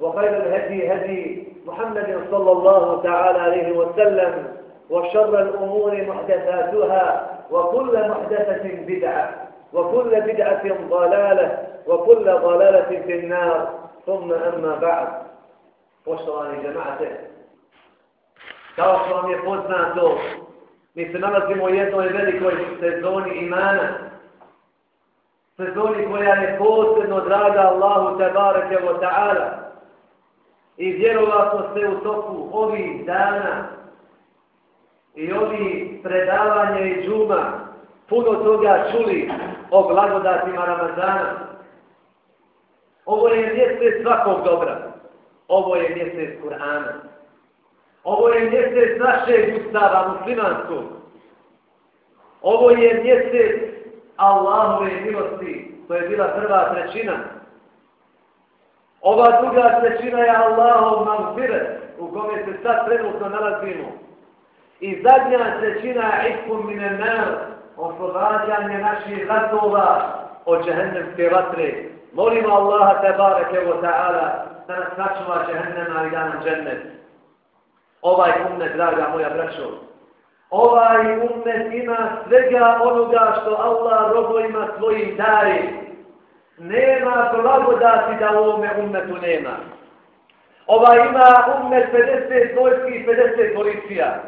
وخير الهدي هدي محمد صلى الله تعالى عليه وسلم وشر الأمور محدثاتها وكل محدثة بدعة وكل بدعة ضلالة وكل ضلالة في النار. ثم أما بعد. وشراني جماعته kao što vam je poznato, mi se nalazimo u jednoj velikoj sezoni imana, sezoni koja je posebno draga Allahu i vjerovatno se u toku ovih dana i ovih predavanja i džuma puno toga čuli o blagodatima Ramazana. Ovo je mjesec svakog dobra. Ovo je mjesec Kur'ana. Ovo je mjesec našeg ustava muslimanskog. Ovo je mjesec Allahove milosti, to je bila prva trećina. Ova druga trećina je Allahov magfiret, u kome se sad trenutno nalazimo. I zadnja trećina je ikum mine mer, oslobađanje naših ratova od džehennemske vatre. Molimo Allaha tebareke wa ta'ala da nas sačuva džehennema i da nam džennet. Ovaj umne, draga moja braćo, ovaj umne ima svega onoga što Allah robojima svojim daje. Nema blagodati da u ovome ummetu nema. Ovaj ima ummet 50 vojski i 50 policija.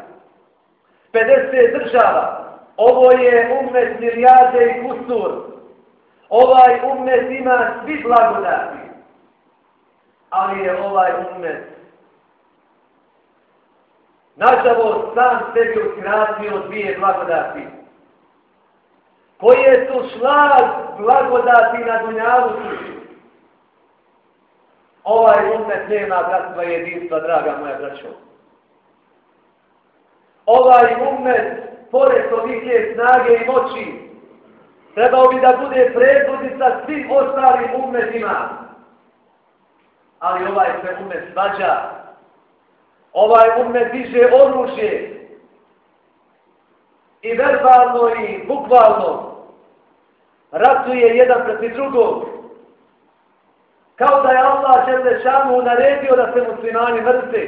50 država. Ovo je ummet milijade i kusur. Ovaj ummet ima svi blagodati ali je ovaj umet nažalost sam sebi uskratio dvije blagodati koje su šlag blagodati na dunjavu ovaj umet nema bratstva jedinstva draga moja braćo ovaj umet pored tolike snage i moći trebao bi da bude predvodnica svim ostalim umetima ali ovaj se umet svađa. Ovaj umet diže oružje. I verbalno i bukvalno ratuje jedan protiv drugog. Kao da je Allah Želešanu naredio da se muslimani mrze.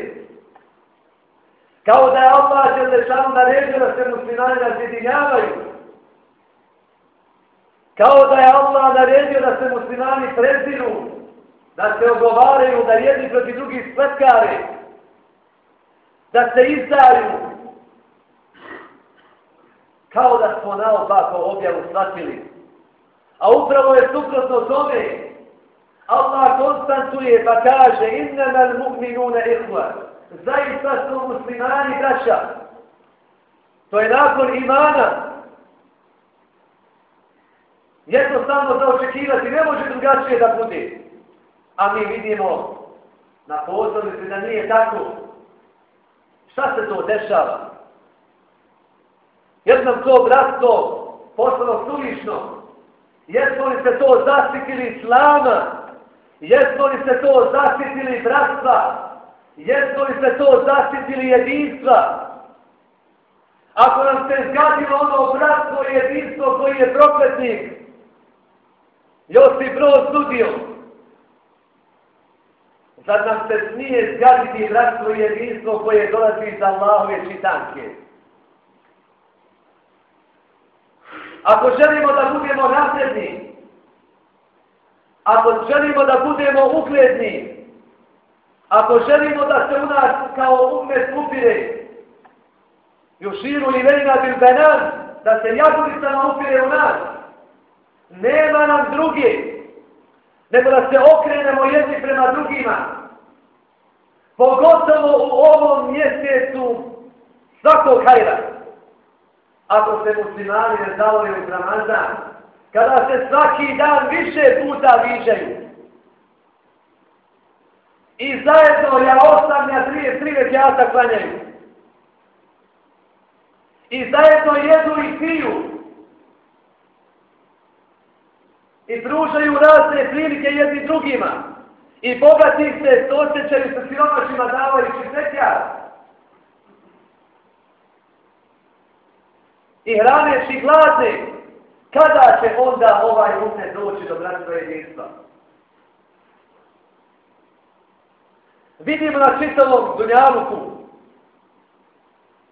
Kao da je Allah Želešanu naredio da se muslimani razjedinjavaju. Kao da je Allah naredio da se muslimani preziru da se ogovaraju, da jedni proti drugih spletkare, da se izdaju, kao da smo naopako objavu shvatili. A upravo je suprotno tome, Allah konstantuje pa kaže innama al-mu'minuna ihwa. Zaista su muslimani braća. To je nakon imana. Jednostavno za očekivati ne može drugačije da bude a mi vidimo na pozornici da nije tako. Šta se to dešava? Jer nam to bratstvo postalo suvišno. Jesmo li se to zasitili islama? Jesmo li se to zasitili bratstva? Jesmo li se to zasitili jedinstva? Ako nam se zgadilo ono bratstvo i jedinstvo koji je prokletnik, Josip Broz nudio, Sad nam se smije zgaditi bratstvo i jedinstvo koje dolazi iz Allahove čitanke. Ako želimo da budemo napredni, ako želimo da budemo ugledni, ako želimo da se u nas kao umet upire, Juširu i Vejna bil Benan, da se jagulicama upire u nas, nema nam drugi, nego da se okrenemo jedni prema drugima. Pogotovo u ovom mjesecu svakog hajra. Ako se muslimani ne zavoli u Ramazan, kada se svaki dan više puta viđaju. I zajedno ja ostavlja tri, tri većata klanjaju. I zajedno jedu i piju. i pružaju razne prilike jedni drugima i bogati se osjećaju sa siromašima davajući zekija i hraneći gladne kada će onda ovaj umet doći do bratstva jedinstva vidimo na čitavom dunjaluku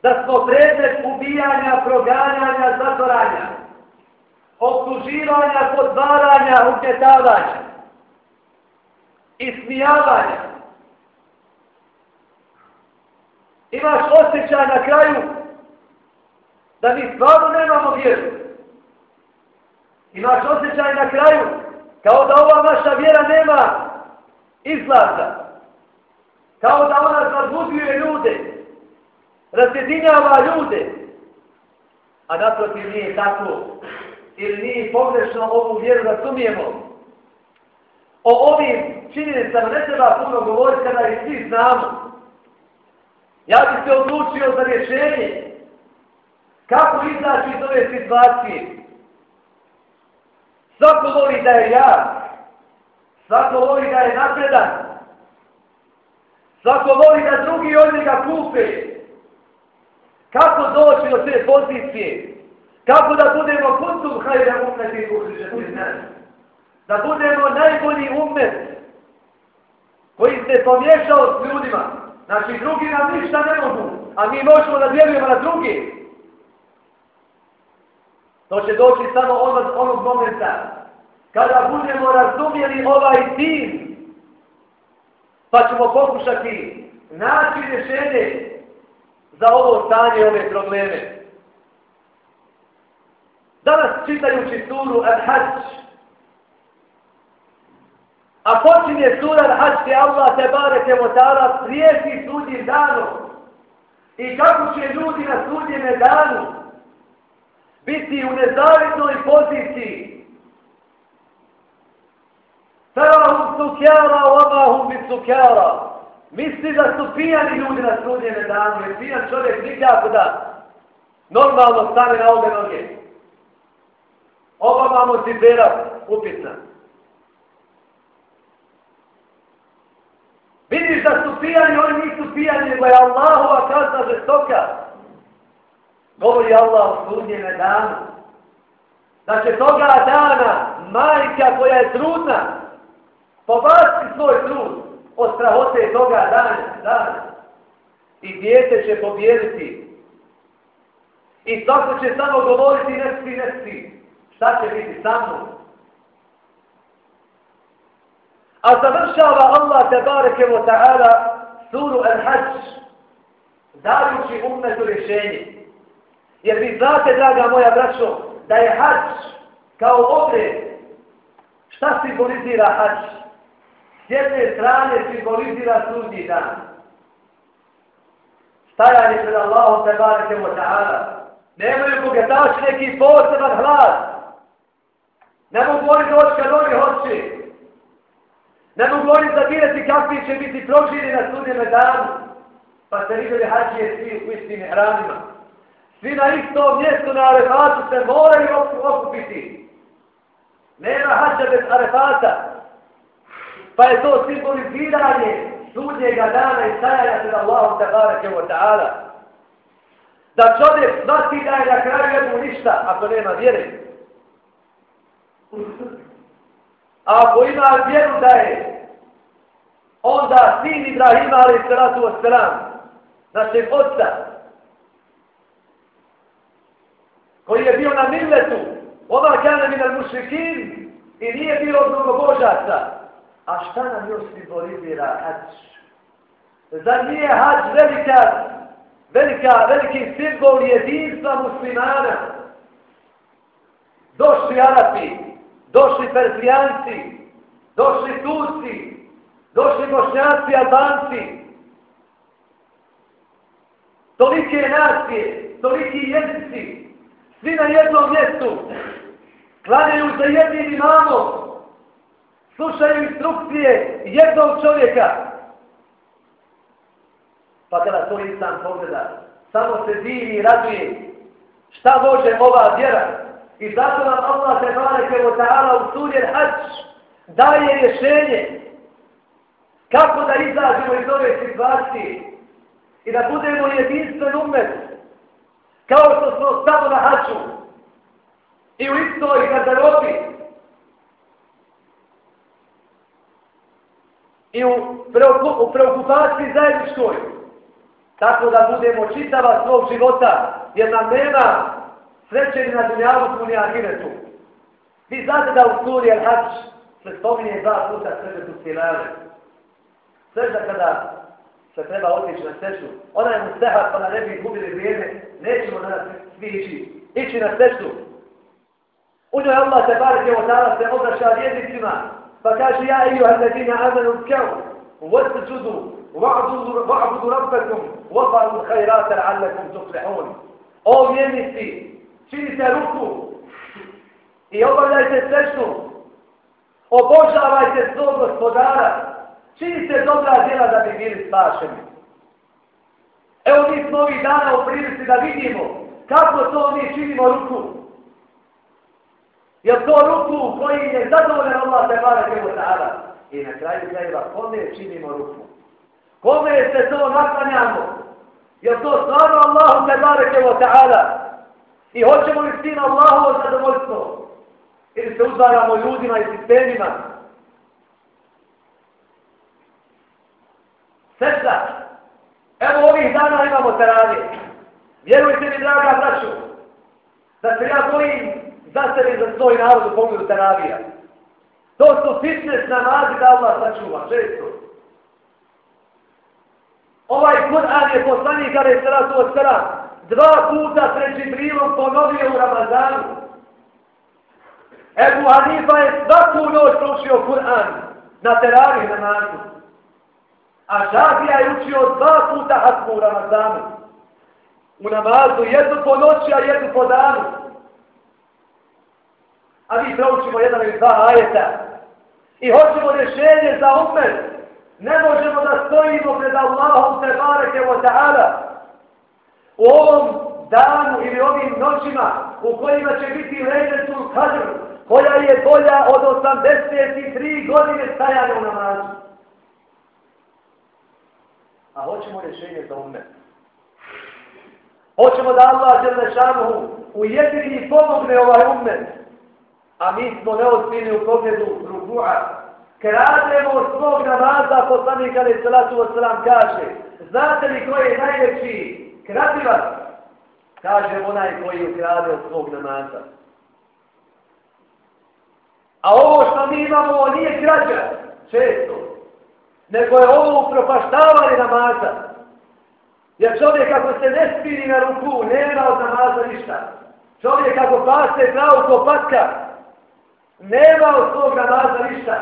da smo predmet ubijanja, proganjanja, zatvoranja optuživanja, podvaranja, ugnjetavanja, ismijavanja. Imaš osjećaj na kraju da mi stvarno nemamo vjeru. Imaš osjećaj na kraju kao da ova naša vjera nema izlaza. Kao da ona zabuduje ljude, razjedinjava ljude. A naprotiv nije tako ili nije pogrešno ovu vjeru razumijemo. O ovim činjenicama ne treba puno govoriti kada ih svi znamo. Ja bih se odlučio za rješenje. Kako izaći iz ove situacije? Svako voli da je ja. Svako voli da je napredan. Svako voli da drugi od njega kupe. Kako doći do te pozicije? Kako da budemo kuntum hajra umeti uhrižati nas? Da budemo najbolji umet koji se pomješao s ljudima. Znači, drugi nam ništa ne mogu, a mi možemo da djelujemo na drugi. To će doći samo od onog momenta kada budemo razumjeli ovaj tim pa ćemo pokušati naći rješenje za ovo stanje, ove probleme. Danas čitajući suru Al-Hajj, a počinje sura Al-Hajj gdje Allah te bareke votara prijeti sudnjim danom i kako će ljudi na sudnjeme danu biti u nezavidnoj poziciji. Tarahum sukjara, omahum bit sukjara. Misli da su pijani ljudi na sudnjeme danu, jer pijan čovjek nikako da normalno stane na obe noge. Ova mamo zibera upitna. Vidiš da su pijani, oni nisu pijani, nego je Allahova kazna žestoka. Govori Allah u sudnjeme danu. Da će toga dana majka koja je trudna pobaciti svoj trud od strahote toga dana. dana. I djete će pobjediti. I svako će samo govoriti nesti, nesti. Šta će biti sa mnom? A završava Allah tebareke wa ta'ala suru Al-Hajj dajući umetu rješenje. Jer vi znate, draga moja braćo, da je hađ kao obred. Šta simbolizira hađ? S jedne strane simbolizira sudnji dan. Stajanje pred Allahom te barite mu ta'ala. Nemaju bogatači neki poseban hlad. Ne mogu oni doći kad oni hoće. Ne mogu oni zabirati kakvi će biti prožili na sudnjeme danu. Pa se vidjeli hađije svi u istim hranima. Svi na istom mjestu na arefatu se moraju okupiti. Nema hađa bez arefata. Pa je to simboliziranje sudnjega dana i stajanja pred Allahom te barake wa ta'ala. Da čovjek smati da je na kraju jednu ništa, ako nema vjere. A ako ima vjeru da je, onda sin Ibrahima, ali salatu wa salam, našeg oca, koji je bio na milletu, ova kane mi na mušrikin, i nije bio od mnogobožaca. A šta nam još simbolizira hač? Zar nije hač velika, velika, veliki simbol jedinstva muslimana? Došli Arapi, došli Persijanci, došli Turci, došli Bošnjaci, Albanci. Tolike nacije, toliki jezici, svi na jednom mjestu, klanjaju za jednim imamom, slušaju instrukcije jednog čovjeka. Pa kada to insan pogleda, samo se divi i raduje šta može ova vjera. I zato nam Allah te bareke o ta'ala u suri hač daje rješenje kako da izađemo iz ove situacije i da budemo jedinstven umet kao što smo samo na haču i u istoj garderobi i u, u preokupaciji zajedničkoj tako da budemo čitava svog života jer nam nema sreće ni na dunjavu ni ahiretu. Vi znate da u suri Al-Hajj se spominje dva puta sreće tu stilare. Sreća kada se treba otići na sreću, ona je mu stehat pa na ne bi gubili vrijeme, nećemo da nas svi ići, ići na sreću. U njoj Allah se barke je ta'ala se obraša vjednicima, pa kaže ja i juha ledina amenu kjau, uvesti čudu, va'budu rabbekum, vafa'u hajrata la'allakum tuflihun. O vjednici, činite ruku i obavljajte srećnu, obožavajte svog gospodara, činite dobra djela da bi bili spašeni. Evo mi smo ovih dana u prilici da vidimo kako to mi činimo ruku. Jer to ruku koji je zadovoljen Allah te bare kevo ta'ala? I na kraju krajeva, kome činimo ruku? Kome se to naklanjamo? Jer to stvarno Allahu te bare kevo ta'ala? I hoćemo li s tim Allahovo zadovoljstvo? Ili se uzvaramo ljudima i sistemima? Sestra, evo ovih dana imamo teravije. Vjerujte mi, draga braću, da se ja bojim za sebe i za svoj narod u pogledu teravija. To su fitness namazi da Allah sačuva, često. Ovaj Kur'an je poslanik kada je sratu od sra, dva puta pred Džibrilom ponovio u Ramazanu. Ebu Hanifa je svaku noć proučio Kur'an na teravih namazu. A Šafija je učio dva puta hatmu u Ramazanu. U namazu, jednu po noći, a jednu po danu a mi proučimo jedan ili dva ajeta i hoćemo rješenje za umet, ne možemo da stojimo pred Allahom te bareke wa ta'ala u ovom danu ili ovim noćima u kojima će biti leđetul kadr koja je bolja od 83 godine stajanja u namazu. A hoćemo rješenje za umet. Hoćemo da Allah Đelešanuhu ujedini i pomogne ovaj umet a mi smo neozbiljni u pogledu rukua. Krademo svog namaza, poslanik Ali Salatu Vosalam kaže, znate li koji je najveći krativac? Kaže onaj koji ukrade od svog namaza. A ovo što mi imamo, ovo nije krađa, često, nego je ovo upropaštavanje namaza. Jer čovjek ako se ne spiri na ruku, nema od namaza ništa. Čovjek ako pase pravu ko patka, nema od svog namaza ništa.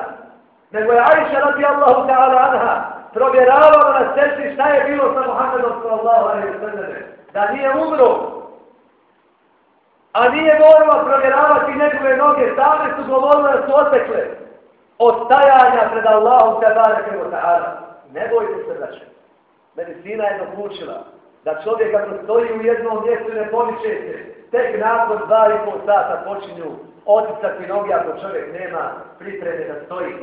Nego je Aisha radi Allahu ta'ala anha provjeravala na srci šta je bilo sa Muhammedom sallallahu alaihi wa sallam. Da nije umro. A nije morala provjeravati njegove noge. Same su govorile da su otekle. Od pred Allahom ta'ala ta'ala. Ne bojte se dače. Medicina je dokučila da čovjek ako stoji u jednom mjestu ne pomiče se, tek nakon dva i pol sata počinju oticati noge ako čovjek nema pripreme da stoji.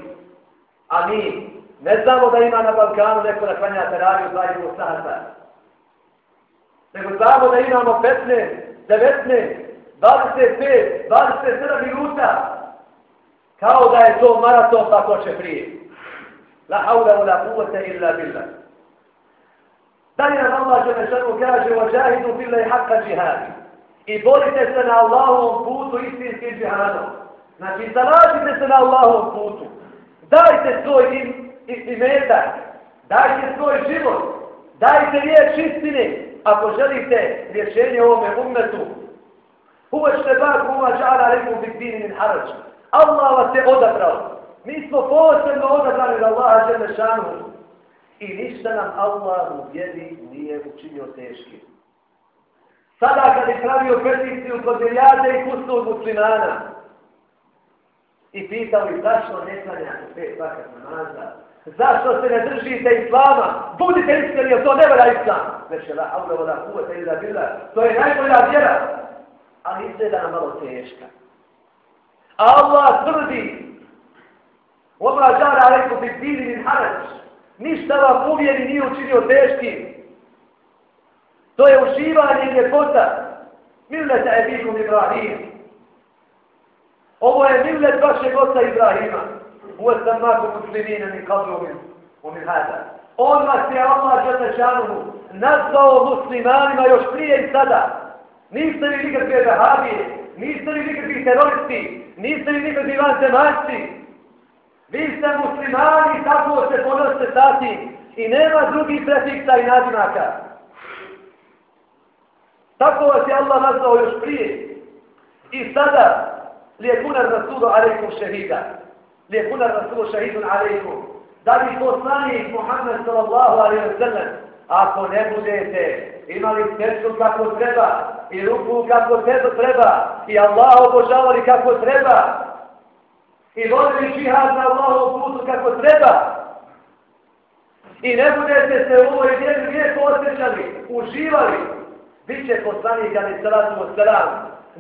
A mi Ne znamo da ima na Balkanu neko da klanja teraviju 2,5 sata. Nego znamo da imamo 15, 19, 25, 27 minuta Kao da je to maraton pa ko će prije. La haula wa la kuvvete illa billah. Dalje nam Allah će nešanu kaže وَجَاهِدُوا بِاللَّهِ حَقَّ جِهَادِ I borite se na Allahovom putu istinskim džihadom. Znači, zalažite se na Allahovom putu. Dajte svoj im, imetak. Dajte svoj život. Dajte riječ istine. Ako želite rješenje ovome ummetu. Uvešte bak uva džara reku bit bini min harač. Allah vas je odabrao. Mi smo posebno odabrali od Allaha žele šanu. I ništa nam Allah u vjeri nije učinio teški. Sada kad je pravio peticiju kod milijade i kusnog muslimana i pitao ih zašto ne klanjate pet vakat namaza, zašto se ne držite islama, budite iskreni, jer to ne vera islam. Veše la aula voda kuvete ila bila, to je najbolja vjera, ali izgleda nam malo teška. Allah tvrdi, Oma žara rekao bi bili min harač. Ništa vam uvjeri nije učinio teški. To je uživanje i ljepota. Milleta je Ibrahim. Ovo je millet vašeg oca Ibrahima. Uve sam mako muslimine mi kablu min, min. On vas je Allah Želešanu nazvao muslimanima još prije i sada. Niste li nikakve vehabije, niste li nikakvi teroristi, niste li nikakvi vanzemaljci, Vi ste muslimani, tako se ponosite sati i nema drugih prefiksa i nadimaka. Tako vas je Allah nazvao još prije. I sada, lijekunar rasudu alaikum šehida. Lijekunar rasudu šehidun alaikum. Da bi poslanik Muhammed sallallahu alaihi wa sallam, ako ne budete imali srcu kako treba, i ruku kako treba, i Allah obožavali kako treba, i vodili žihad na Allahom putu kako treba. I ne budete se u ovoj vjeri lijepo osjećali, uživali, bit će poslanik ali salatu od.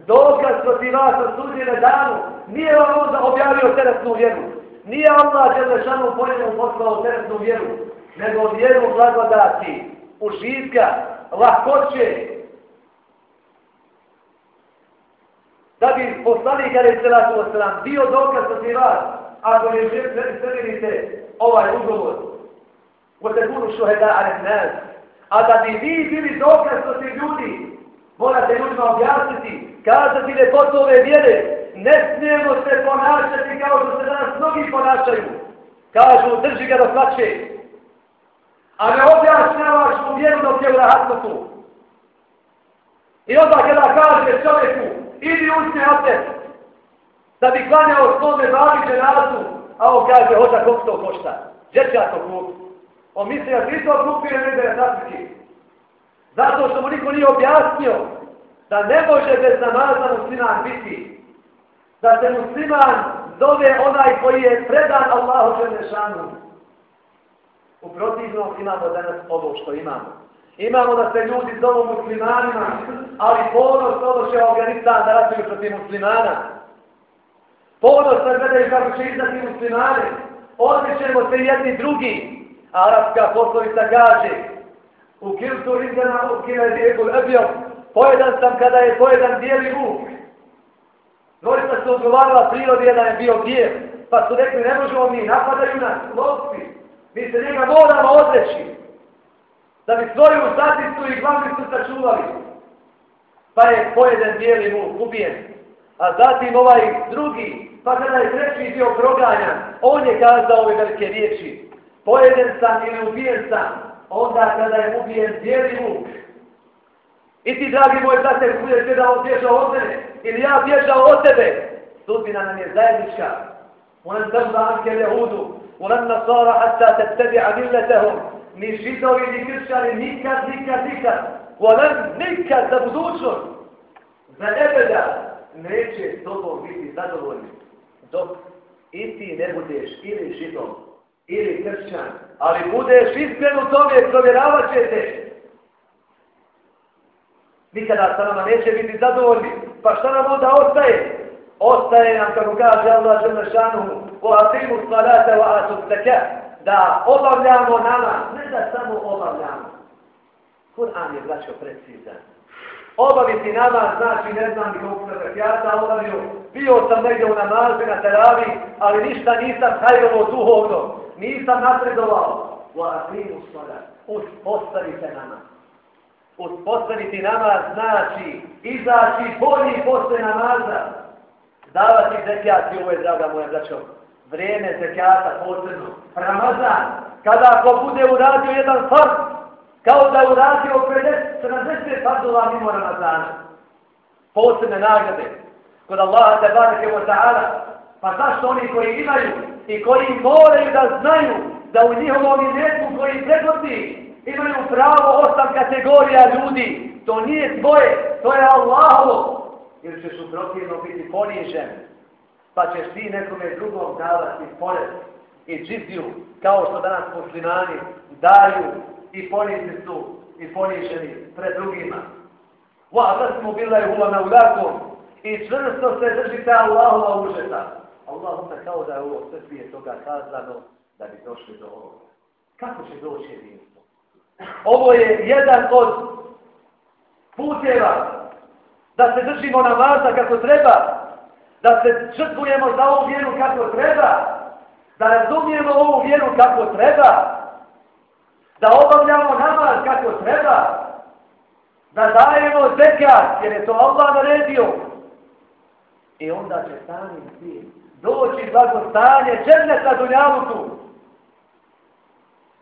Dokaz protiv vas od sudnjene danu, nije vam onda objavio teretnu vjeru. Nije Allah Đelešanu pojenu poslao teretnu vjeru, nego vjeru blagodati, užitka, lahkoće, da bi poslanik ali salatu wasalam bio dokaz protiv vas ako ne želite ovaj ugovor. U tekunu šuheda ali nas a da bi vi bili dokaz protiv ljudi morate ljudima objasniti kazati lepotu ove vjere. Ne smijemo se ponašati kao što se danas mnogi ponašaju. Kažu drži ga do plaće a ne objašnjavaš mu vjeru dok je u rahatnotu i onda kada kaže čovjeku ili uzme otec, da bi klanjao svome babi ženazu, a on kaže, hoća koliko to košta. Gdje će ja to kupi? On misli, ja ti to kupio ne da je. Zato što mu niko nije objasnio da ne može bez namaza musliman biti. Da se musliman zove onaj koji je predan Allahu Đelešanu. U protivnom imamo danas ovo što imamo. Imamo da se ljudi zovu muslimanima, ali ponos ono će Afganistan da ratuju protiv muslimana. Ponos da gledaju kako će izdati muslimane. Odličemo se jedni drugi. Arabska poslovica kaže u kiltu rizana u kilazijekul ebjom pojedan sam kada je pojedan bijeli vuk. Dvojica su odgovarala prirodi jedan je bio bijel. Pa su rekli ne možemo mi, napadaju nas, lovci. Mi se njega moramo odreći da bi svoju zaticu i glavnicu sačuvali. Pa je pojeden bijeli mu ubijen. A zatim ovaj drugi, pa kada je treći bio proganjan, on je kazao ove velike riječi. Pojeden sam ili ubijen sam, onda kada je ubijen bijeli mu. I ti, dragi moj zate, budeš da on bježao od mene, ili ja bježao od tebe, sudbina nam je zajednička. Ulan tebda anke lehudu, ulan nasara حتى تتبع ملتهم ni židovi, ni kršćani, nikad, nikad, nikad, volem, nikad za budućnost, za nebeda, neće s tobom biti zadovoljni. Dok i ti ne budeš ili židom, ili kršćan, ali budeš iskren u tome, provjeravat će te. Nikada sa nama neće biti zadovoljni. Pa šta nam onda ostaje? Ostaje nam, kako kaže Allah, žele šanuhu, o atimu salata, da obavljamo nama, ne da samo obavljamo. Kur'an je braćo precizan. Obaviti nama znači ne znam ni koliko sam rekiata obavio, bio sam negdje u namazu na teravi, ali ništa nisam hajrovo duhovno, nisam napredovao. U ahimu sada, uspostavite nama. Uspostaviti nama znači izaći bolji posle namaza, davati zekijati, ovo je draga moja braćo, vrijeme zekijata posebno, Ramazan, kada ako bude uradio jedan fard, kao da uradio 50, 70 fardova mimo Ramazana, posebne nagrade, kod Allaha te barake wa ta'ala, pa zašto oni koji imaju i koji moraju da znaju da u njihovom imetu koji pregodi imaju pravo osam kategorija ljudi, to nije tvoje, to je Allahovo, Jer ćeš u protivno biti ponižen, pa ćeš ti nekome drugom davati porez i džiziju, kao što danas muslimani daju i ponizni su i poniženi pred drugima. Wa atasmu billahi huwa maulakum i čvrsto se držite Allahova užeta. Allahumma kao da je ovo sve prije toga kazano da bi došli do ovoga. Kako će doći jedinstvo? Ovo je jedan od puteva da se držimo namaza kako treba, da se črtvujemo za ovu vjeru kako treba, da razumijemo ovu vjeru kako treba, da obavljamo namaz kako treba, da dajemo zekat, jer je to Allah naredio. I onda će sami svi doći blagostanje sa dunjavutu.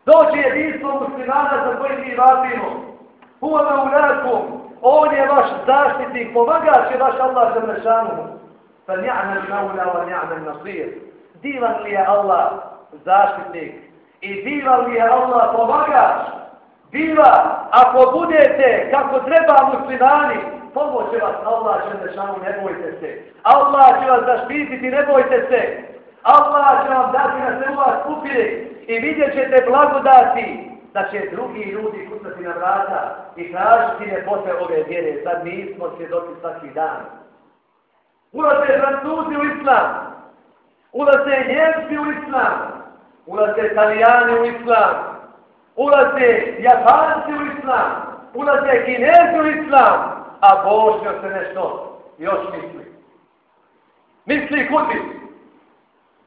Doći jedinstvo muslimana za koji mi vapimo. Huva u nakum, On je vaš zaštitnik, pomagač je vaš Allah za mešanu. Fa ni'mal maula wa ni'mal nasir. Divan li je Allah zaštitnik i divan li je Allah pomagač. Diva, ako budete kako treba muslimani, pomoće vas Allah će mešanu, ne bojte se. Allah će vas zaštititi, ne bojte se. Allah će vam dati na sve u vas i vidjet ćete blagodati da će drugi ljudi kucati na vrata i tražiti ljepote ove vjere. Sad nismo svjedoci svaki dan. Ulaze Francuzi u Islam. Ulaze Njemci u Islam. Ulaze Italijani u Islam. Ulaze Japanci u Islam. Ulaze Kinezi u Islam. A Božnjo se nešto još misli. Misli kudi.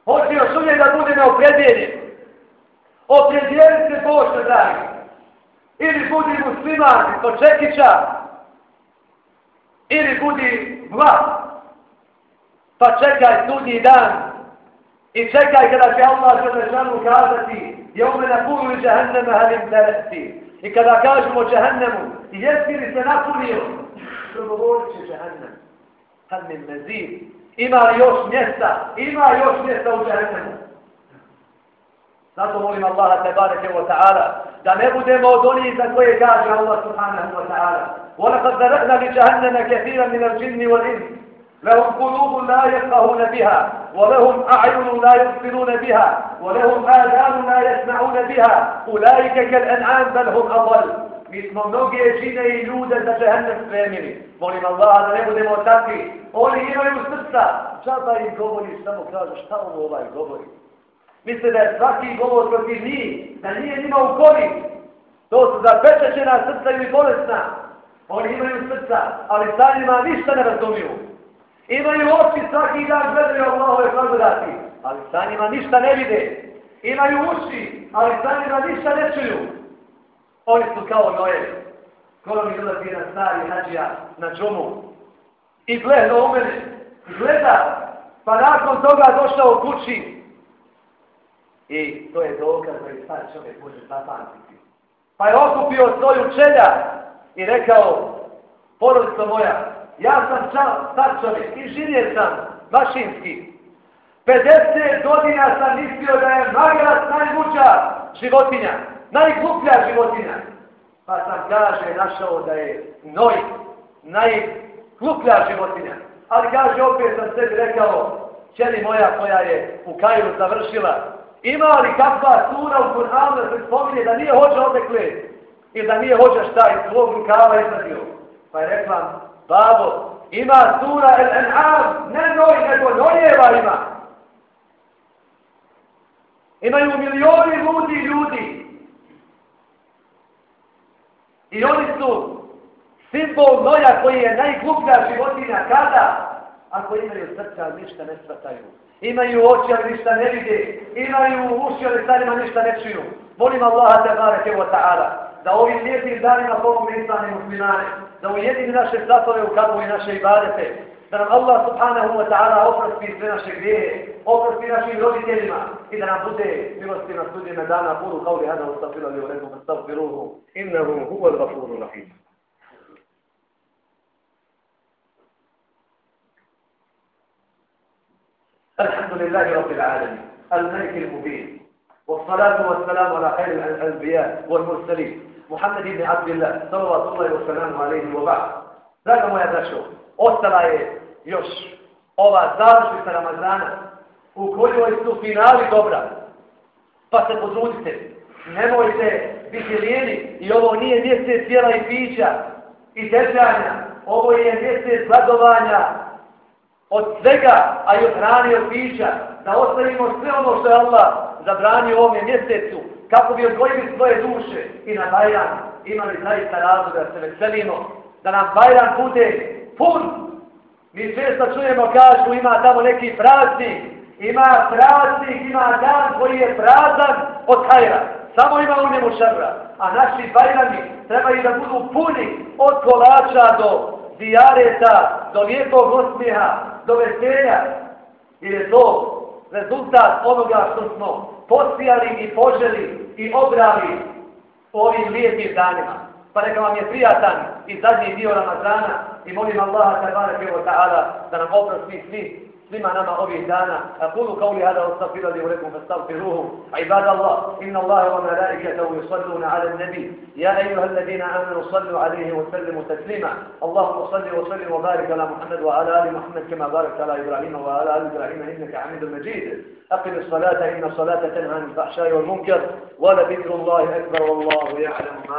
Hoće još uvijek da bude neopredjeljen. Opredijeli se Bože, dragi. Ili budi musliman, to čekića. Ili budi vlast. Pa čekaj sudnji dan. I čekaj kada će Allah držanu kazati je ume na pulu i džahenneme halim teresti. I kada kažemo džahennemu, jesi li se napunio? Progovorit će džahennem. Halim mezid. Ima li još mjesta? Ima još mjesta u džahennemu. Zato molim Allaha te bareke wa ta'ala da ne budemo od onih za koje kaže Allah subhanahu wa ta'ala. وَلَقَدْ ذَرَأْنَا لِجَهَنَّمَ كَثِيرًا مِنَ الْجِنِّ وَالْإِنسِ لهم قلوب لا يفقهون بها ولهم أعين لا يبصرون بها ولهم آذان لا يسمعون بها أولئك كالأنعام بل هم أضل Mi smo mnoge džine i ljude za džehennem spremili. Molim Allah da ne budemo takvi. Oni imaju srca. Čaba im govori, samo kaže šta ovo ovaj govori. Misle da je svaki govor protiv njih, da nije njima u korist. To su zapečećena srca ili bolesna. Oni imaju srca, ali sa njima ništa ne razumiju. Imaju oči svaki dan gledaju Allahove blagodati, ali sa njima ništa ne vide. Imaju uši, ali sa njima ništa ne čuju. Oni su kao noje. Skoro mi ulazi jedan stari hađija na džumu. I gleda u mene. Gleda. Pa nakon toga došao u kući. I to je dokaz da je sad čovjek može zapamtiti. Pa je okupio svoju čelja i rekao, porodica moja, ja sam star čovjek, inženjer sam, mašinski. 50 godina sam mislio da je magarac najmuća životinja, najgluplja životinja. Pa sam kaže, našao da je noj, najgluplja životinja. Ali kaže, opet sam sebi rekao, čeli moja koja je u Kajru završila Ima li kakva sura u Kur'anu da se spominje da nije hođa odekle i da nije hođa šta iz svog rukava izradio? Pa je rekla, babo, ima sura el en'am, ne noj, nego nojeva ima. Imaju milioni ljudi ljudi. I oni su simbol noja koji je najgluplja životinja. Kada? Ako imaju srca, ništa ne svataju. Imaju oči, ali ništa ne vide. Imaju uši, ali starima ništa ne čuju. Molim Allaha te bareke wa ta'ala da ovim lijepim danima pomogne islane muslimane, da ujedini naše satove u kapu i naše ibadete, da nam Allah subhanahu wa ta'ala oprosti sve naše grijehe, oprosti našim roditeljima i da nam bude milosti na sudjene dana budu kao li hada ustafila li u redu mustafiruhu innahu huva l-gafuru rahim. الحمد لله رب العالمين الملك المبين والصلاة والسلام على خير الأنبياء والمرسلين Muhammed ibn Abdillah, sallallahu sallamu alaihi wa ba'a. Draga moja braćo, ostala je još ova završnica Ramazana u kojoj su finali dobra. Pa se pozrudite, nemojte biti lijeni i ovo nije mjese cijela i pića i držanja. Ovo je mjese zladovanja od svega, a i od hrani od pića. Da ostavimo sve ono što je Allah zabranio ovome mjesecu kako bi odvojili svoje duše i na Bajran imali zaista razlog da se veselimo. Da nam Bajran bude pun Mi često čujemo, kažu, ima tamo neki praznik, ima praznik, ima dan koji je prazan od hajra. Samo ima u njemu šarra. A naši bajrami trebaju da budu puni od kolača do dijareta, do lijepog osmijeha, do veselja. Jer je to rezultat onoga što smo posijali i poželi i obrali ovim lijepim danima. Pa neka vam je prijatan i zadnji dio Ramazana i molim Allaha tabaraka wa ta'ala da nam oprosti svi لما نما أبي دانا. أقول قولي هذا واستغفر لي ولكم فاستغفروه. عباد الله إن الله وملائكته يصلون على النبي. يا أيها الذين آمنوا صلوا عليه وسلموا تسليما. اللهم صل وسلم وبارك على محمد وعلى آل محمد كما باركت على إبراهيم وعلى آل إبراهيم إنك حميد مجيد. أقم الصلاة إن الصلاة تنهى عن الفحشاء والمنكر. ولذكر الله أكبر والله يعلم ما